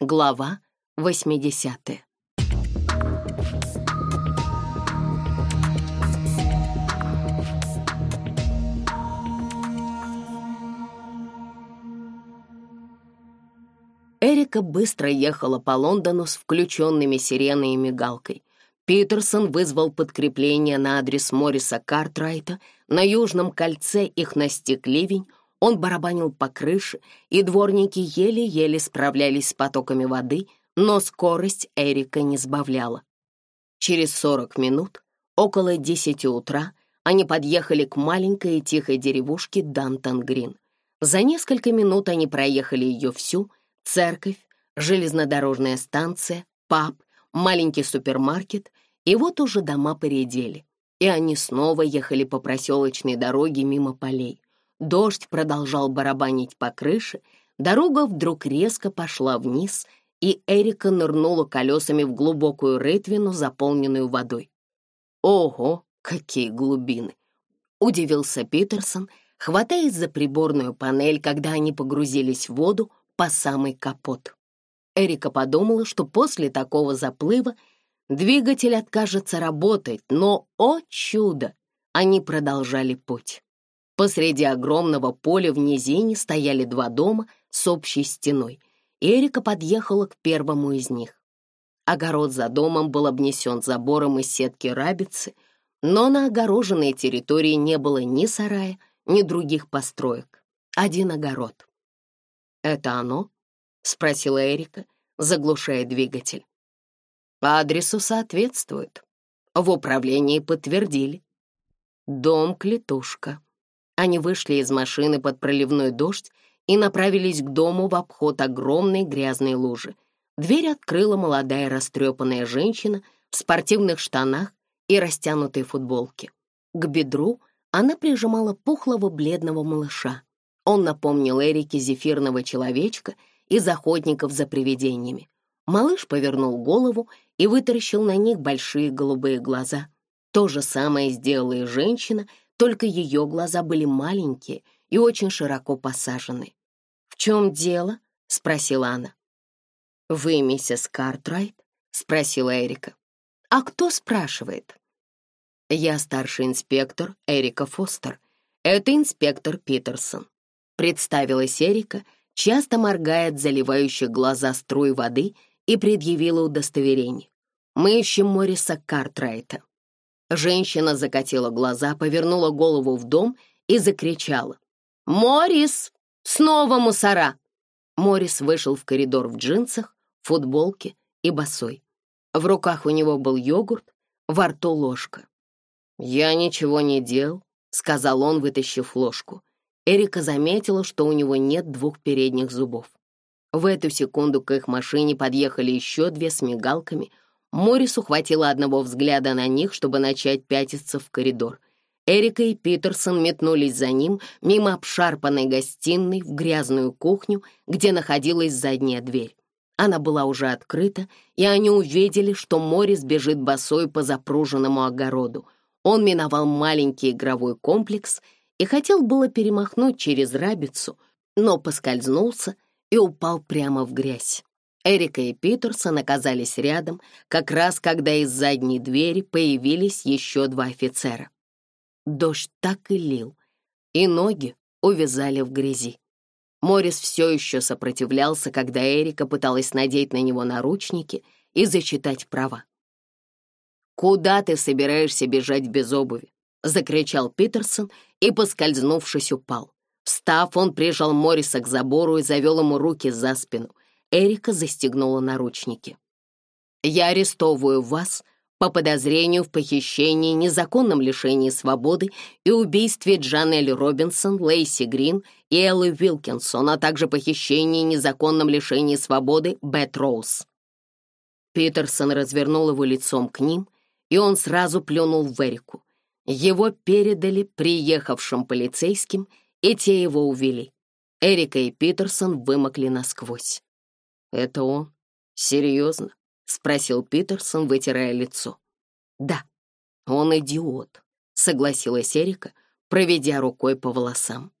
Глава 80. Эрика быстро ехала по Лондону с включенными сиреной и мигалкой. Питерсон вызвал подкрепление на адрес Морриса Картрайта. На Южном кольце их настиг ливень, он барабанил по крыше, и дворники еле-еле справлялись с потоками воды, но скорость Эрика не сбавляла. Через 40 минут, около 10 утра, они подъехали к маленькой и тихой деревушке Дантон-Грин. За несколько минут они проехали ее всю, церковь, железнодорожная станция, паб, маленький супермаркет, и вот уже дома поредели, и они снова ехали по проселочной дороге мимо полей. Дождь продолжал барабанить по крыше, дорога вдруг резко пошла вниз, и Эрика нырнула колесами в глубокую рытвину, заполненную водой. «Ого, какие глубины!» — удивился Питерсон, хватаясь за приборную панель, когда они погрузились в воду по самый капот. Эрика подумала, что после такого заплыва двигатель откажется работать, но, о чудо, они продолжали путь. Посреди огромного поля в низине стояли два дома с общей стеной. Эрика подъехала к первому из них. Огород за домом был обнесен забором из сетки рабицы, но на огороженной территории не было ни сарая, ни других построек. Один огород. «Это оно?» — спросила Эрика, заглушая двигатель. «По адресу соответствует. В управлении подтвердили. Дом-клетушка», они вышли из машины под проливной дождь и направились к дому в обход огромной грязной лужи. Дверь открыла молодая растрепанная женщина в спортивных штанах и растянутой футболке. К бедру она прижимала пухлого бледного малыша. Он напомнил Эрике зефирного человечка из охотников за привидениями. Малыш повернул голову и вытаращил на них большие голубые глаза. То же самое сделала и женщина — только ее глаза были маленькие и очень широко посажены. «В чем дело?» — спросила она. «Вы миссис Картрайт?» — спросила Эрика. «А кто спрашивает?» «Я старший инспектор Эрика Фостер. Это инспектор Питерсон», — представилась Эрика, часто моргая от заливающих глаза струй воды и предъявила удостоверение. «Мы ищем Мориса Картрайта». Женщина закатила глаза, повернула голову в дом и закричала. «Морис! Снова мусора!» Морис вышел в коридор в джинсах, футболке и босой. В руках у него был йогурт, во рту ложка. «Я ничего не делал», — сказал он, вытащив ложку. Эрика заметила, что у него нет двух передних зубов. В эту секунду к их машине подъехали еще две с мигалками — Моррис хватило одного взгляда на них, чтобы начать пятиться в коридор. Эрика и Питерсон метнулись за ним мимо обшарпанной гостиной в грязную кухню, где находилась задняя дверь. Она была уже открыта, и они увидели, что Моррис бежит босой по запруженному огороду. Он миновал маленький игровой комплекс и хотел было перемахнуть через рабицу, но поскользнулся и упал прямо в грязь. Эрика и Питерсон оказались рядом, как раз когда из задней двери появились еще два офицера. Дождь так и лил, и ноги увязали в грязи. Морис все еще сопротивлялся, когда Эрика пыталась надеть на него наручники и зачитать права. «Куда ты собираешься бежать без обуви?» — закричал Питерсон и, поскользнувшись, упал. Встав, он прижал Морриса к забору и завел ему руки за спину, Эрика застегнула наручники. «Я арестовываю вас по подозрению в похищении, незаконном лишении свободы и убийстве Джанель Робинсон, Лейси Грин и Эллы Вилкинсон, а также похищении, незаконном лишении свободы Бет Роуз». Питерсон развернул его лицом к ним, и он сразу плюнул в Эрику. Его передали приехавшим полицейским, и те его увели. Эрика и Питерсон вымокли насквозь. Это он? Серьезно? Спросил Питерсон, вытирая лицо. Да, он идиот, согласилась Эрика, проведя рукой по волосам.